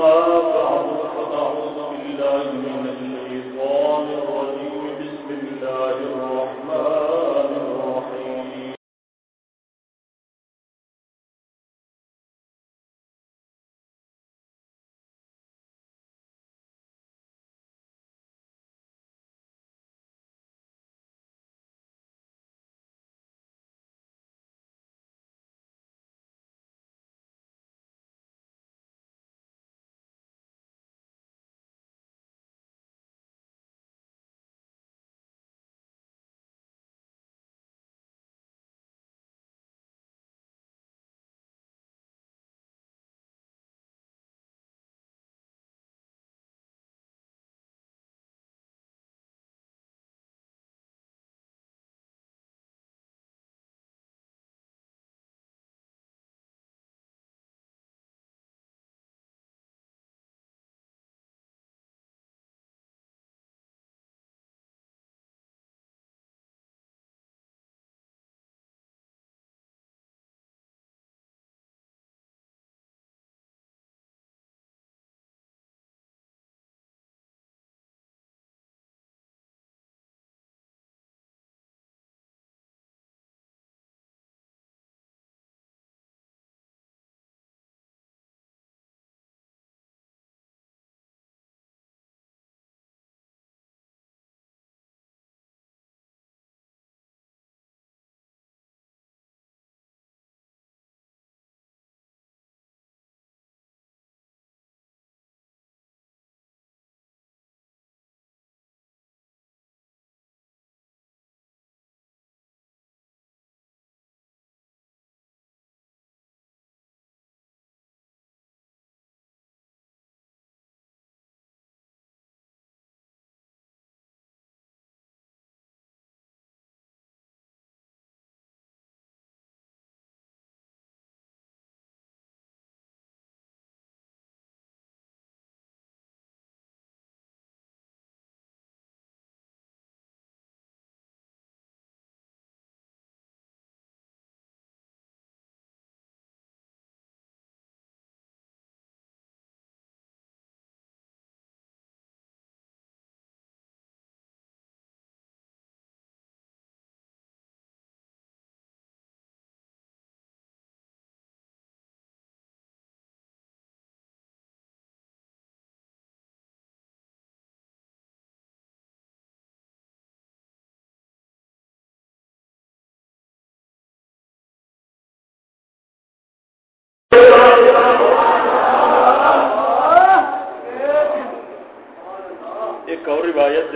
روایت دے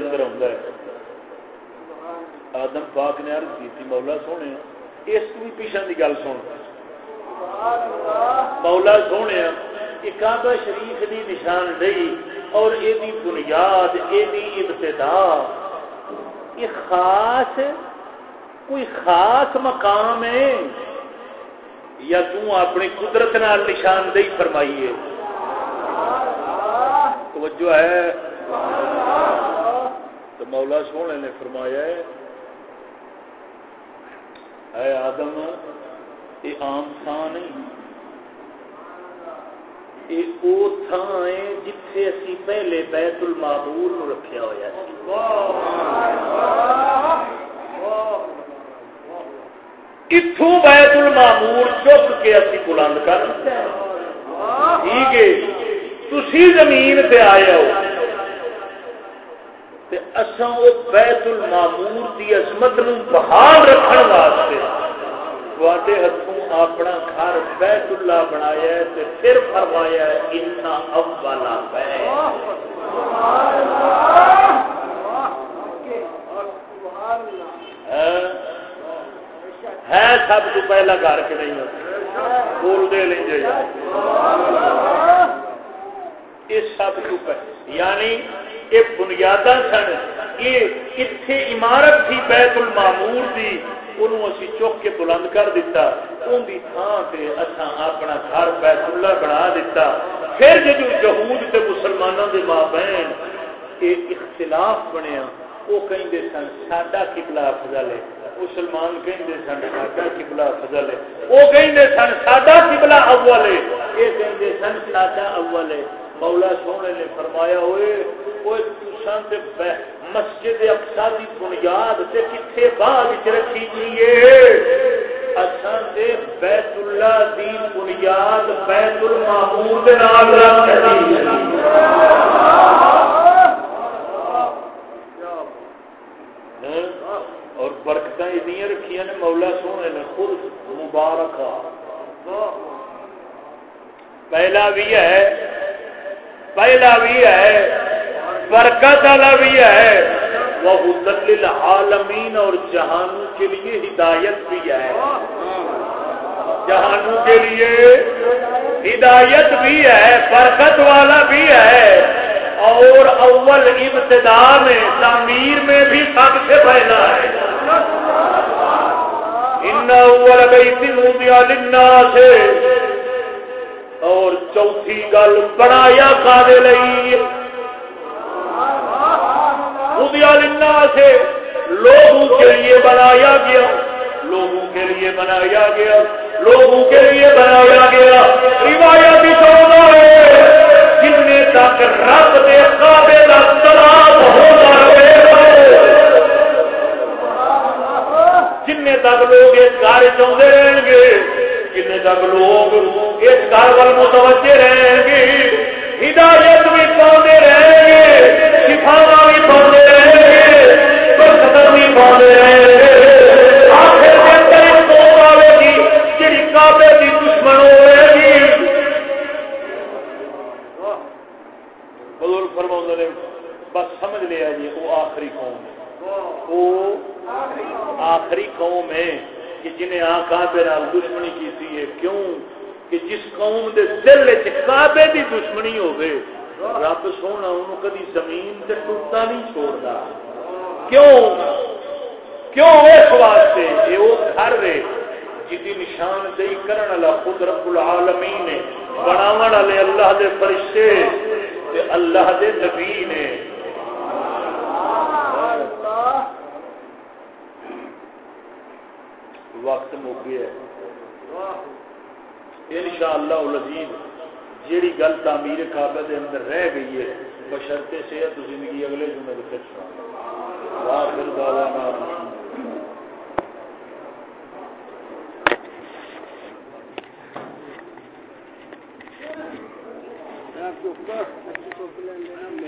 اندر آتا ہے۔ آدم پاک نے عرض کی مولا سونے، اس بھی پیچھے کی گل سن۔ مولا سونے کعبہ شریف دی نشان دہی اور یہ بنیاد، یہ ابتدا۔ یہ خاص، کوئی خاص مقام ہے؟ یا توں اپنی قدرت نال نشاندہی فرمائیے؟ توجہ ہے۔ مولا سونے نے فرمایا ہے، اے آدم، یہ آم تھان نہیں. یہ وہ تھان ہے جتھے اسی پہلے بیت المابور رکھا ہوا سی اتوں بیت المامور چک کے اسی بلند کر ٹھیک ہے. تھی زمین پہ آئے ہو. اساں وہ بیت المامور کی عظمت نو بحال رکھنے واسطے۔ تے ہاتھوں اپنا گھر بیت اللہ بنایا ہے تے پھر فرمایا ہے اتنا اولا بیت۔ ہاں؟ ہے سب تو پہلا گھر کے نہیں؟ بول دے لیں جی۔ یہ سب تو پہلے یعنی یہ بنیاد سن یہ اتنے عمارت تھی بیت المامور دی، انہوں اسی چک کے بلند کر دیتا ان دی تھان سے اچھا اپنا گھر بیت اللہ بنا دیتا۔ پھر جب یہود تے مسلمانوں دے ماں بہن یہ اختلاف بنیا، وہ کہیں سن، ساڈا قبلہ فضل ہے۔ مسلمان کہیں سن، ساڈا قبلہ فضل ہے۔ وہ کہیں سن، ساڈا قبلہ اول ہے۔ یہ کہیں سن، ساڈا اول ہے۔ مولا سونے نے فرمایا ہوئے وہ مسجد اقسا کی بنیاد سے کتنے بعد رکھی چاہیے بیت اللہ دی بنیاد بیت المحمود ہاں؟ اور برکت ادیاں رکھیا نے مولا سونے نے خود مبارک پہلا بھی ہے پہلا بھی ہے، برکت والا بھی ہے۔ وہ دل عالمین اور جہانوں کے لیے ہدایت بھی ہے۔ جہانوں کے لیے ہدایت بھی ہے، برکت والا بھی ہے۔ اور اول ابتدا میں، تعمیر میں بھی سب سے پہلا ہے۔ ان اول گئی تین لنا سے گل بنایا کھانے لئی۔ لنا سے لوگوں کے لیے بنایا گیا۔ لوگوں کے لیے بنایا گیا۔ لوگوں کے لیے بنایا گیا۔ روایت سونا ہے۔ جن تک رب دے کعبے کا تلاب ہوتا رہے۔ جن تک لوگ اس گھر چاہتے رہیں گے جن تک لوگ اس گھر وال متوجہ رہیں گے ہدایت بھی پاؤں رہیں گے شفاوا بھی پاؤں رہیں گے برکت بھی پاؤں رہیں گے آخر کے اندر قوم آئے گی جی کابے کی دشمن ہوئے گی بزرگ فرما نے بس سمجھ لیا جی وہ آخری قوم ہے وہ آخری قوم ہے کہ جنہیں آ کابے دشمنی کی ہے کیوں کہ جس قوم دے دل کعبے دی دشمنی ہوے رب سونا انہوں کدی زمین سے ٹوٹا نہیں چھوڑتا کیوں؟ کیوں اس واسطے؟ یہ وہ گھر ہے جی نشاندہی کرنے والا خود رب العالمین نے بناو والے اللہ دے فرشتے تے اللہ دے نبی نے۔ وقت مک گیا۔ انشاءاللہ شاء جیڑی گل تعمیر کعبہ دے اندر رہ گئی ہے بشرتے صحت زندگی اگلے جمعے کے پھر واخر دعوانا میچ